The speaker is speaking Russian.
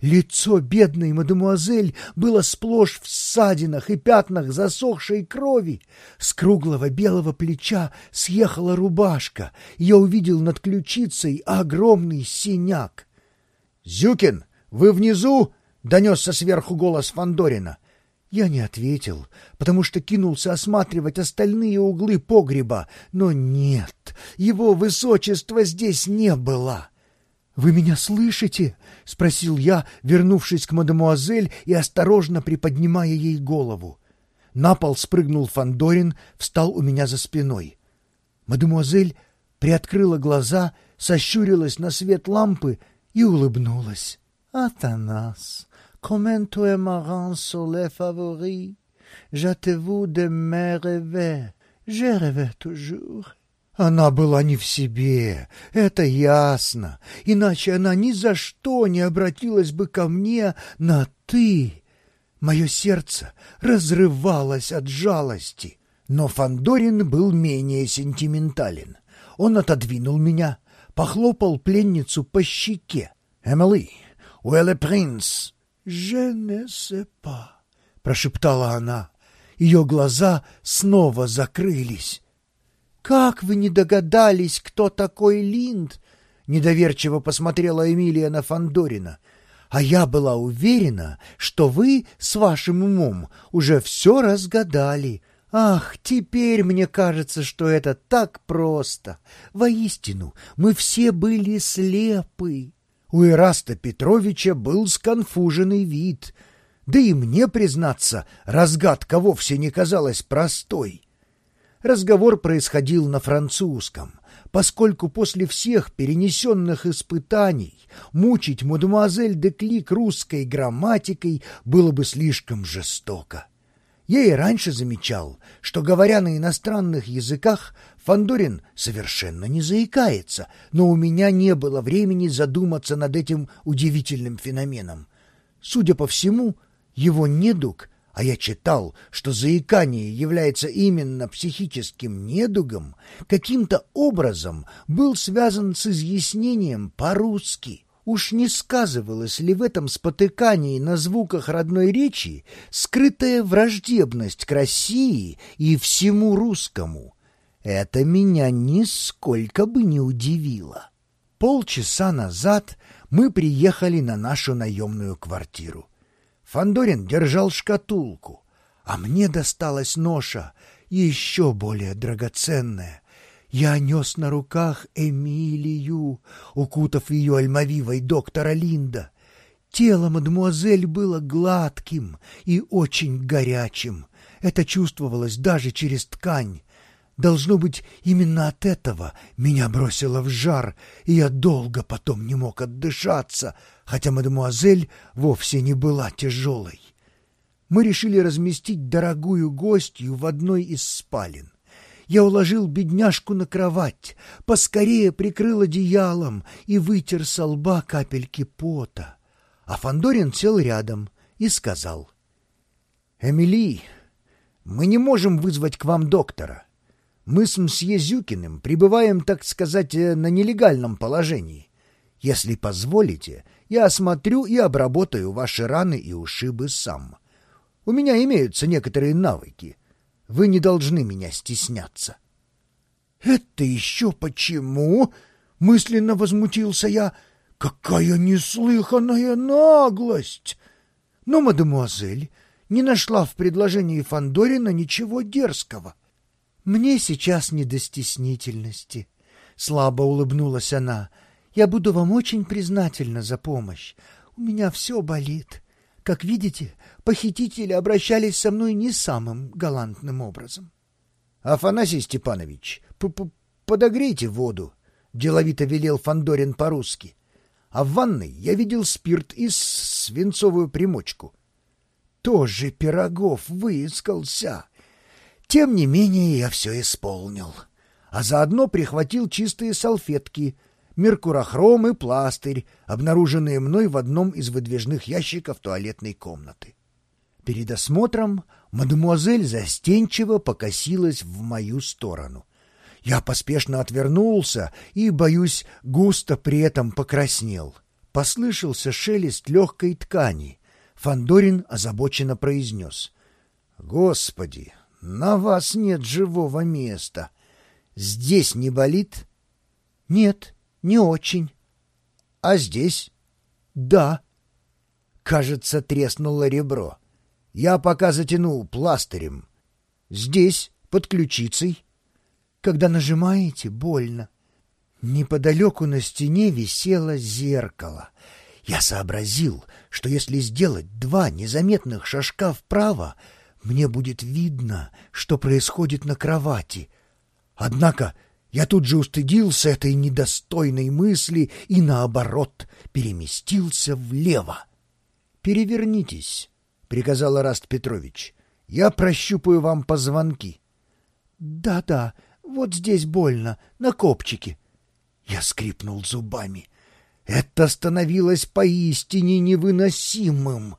Лицо бедной мадемуазель было сплошь в ссадинах и пятнах засохшей крови. С круглого белого плеча съехала рубашка. Я увидел над ключицей огромный синяк. «Зюкин, вы внизу?» — донесся сверху голос Фандорина. Я не ответил, потому что кинулся осматривать остальные углы погреба, но нет, его высочества здесь не было. «Вы меня слышите?» — спросил я, вернувшись к мадемуазель и осторожно приподнимая ей голову. На пол спрыгнул Фандорин, встал у меня за спиной. Мадемуазель приоткрыла глаза, сощурилась на свет лампы и улыбнулась. «Атанас, comment tu sur les favoris? J'attends de mes rêves. Je rêve toujours». Она была не в себе, это ясно, иначе она ни за что не обратилась бы ко мне на «ты». Мое сердце разрывалось от жалости, но Фандорин был менее сентиментален. Он отодвинул меня, похлопал пленницу по щеке. «Эмили, уэлэ принц?» «Je ne sais pas», — прошептала она. Ее глаза снова закрылись. «Как вы не догадались, кто такой Линд?» — недоверчиво посмотрела Эмилия на Фандорина. «А я была уверена, что вы с вашим умом уже все разгадали. Ах, теперь мне кажется, что это так просто. Воистину, мы все были слепы». У Ираста Петровича был сконфуженный вид. Да и мне, признаться, разгадка вовсе не казалась простой. Разговор происходил на французском, поскольку после всех перенесенных испытаний мучить мадемуазель де Клик русской грамматикой было бы слишком жестоко. Я и раньше замечал, что, говоря на иностранных языках, Фандорин совершенно не заикается, но у меня не было времени задуматься над этим удивительным феноменом. Судя по всему, его недуг а я читал, что заикание является именно психическим недугом, каким-то образом был связан с изъяснением по-русски. Уж не сказывалась ли в этом спотыкании на звуках родной речи скрытая враждебность к России и всему русскому? Это меня нисколько бы не удивило. Полчаса назад мы приехали на нашу наемную квартиру. Фандорин держал шкатулку, а мне досталась ноша, еще более драгоценная. Я нес на руках Эмилию, укутав ее альмавивой доктора Линда. Тело мадемуазель было гладким и очень горячим. Это чувствовалось даже через ткань. Должно быть, именно от этого меня бросило в жар, и я долго потом не мог отдышаться, хотя мадемуазель вовсе не была тяжелой. Мы решили разместить дорогую гостью в одной из спален. Я уложил бедняжку на кровать, поскорее прикрыл одеялом и вытер со лба капельки пота. А Фандорин сел рядом и сказал. — Эмили, мы не можем вызвать к вам доктора. — мы с мсье Зюкиным пребываем, так сказать, э, на нелегальном положении. Если позволите, я осмотрю и обработаю ваши раны и ушибы сам. У меня имеются некоторые навыки. Вы не должны меня стесняться. — Это еще почему? — мысленно возмутился я. — Какая неслыханная наглость! Но мадемуазель не нашла в предложении Фандорина ничего дерзкого. «Мне сейчас не до стеснительности», — слабо улыбнулась она. «Я буду вам очень признательна за помощь. У меня все болит. Как видите, похитители обращались со мной не самым галантным образом». «Афанасий Степанович, п -п подогрейте воду», — деловито велел Фандорин по-русски. «А в ванной я видел спирт и свинцовую примочку». «Тоже Пирогов выискался!» Тем не менее я все исполнил, а заодно прихватил чистые салфетки, меркурохром и пластырь, обнаруженные мной в одном из выдвижных ящиков туалетной комнаты. Перед осмотром мадемуазель застенчиво покосилась в мою сторону. Я поспешно отвернулся и, боюсь, густо при этом покраснел. Послышался шелест легкой ткани. Фандорин озабоченно произнес. «Господи, на вас нет живого места. Здесь не болит?» «Нет, не очень». «А здесь?» «Да». Кажется, треснуло ребро. Я пока затянул пластырем. Здесь, под ключицей. Когда нажимаете, больно. Неподалеку на стене висело зеркало. Я сообразил, что если сделать два незаметных шажка вправо, мне будет видно, что происходит на кровати. Однако я тут же устыдился этой недостойной мысли и, наоборот, переместился влево. «Перевернитесь», — приказал Раст Петрович. «Я прощупаю вам позвонки». «Да-да, вот здесь больно, на копчике». Я скрипнул зубами. Это становилось поистине невыносимым.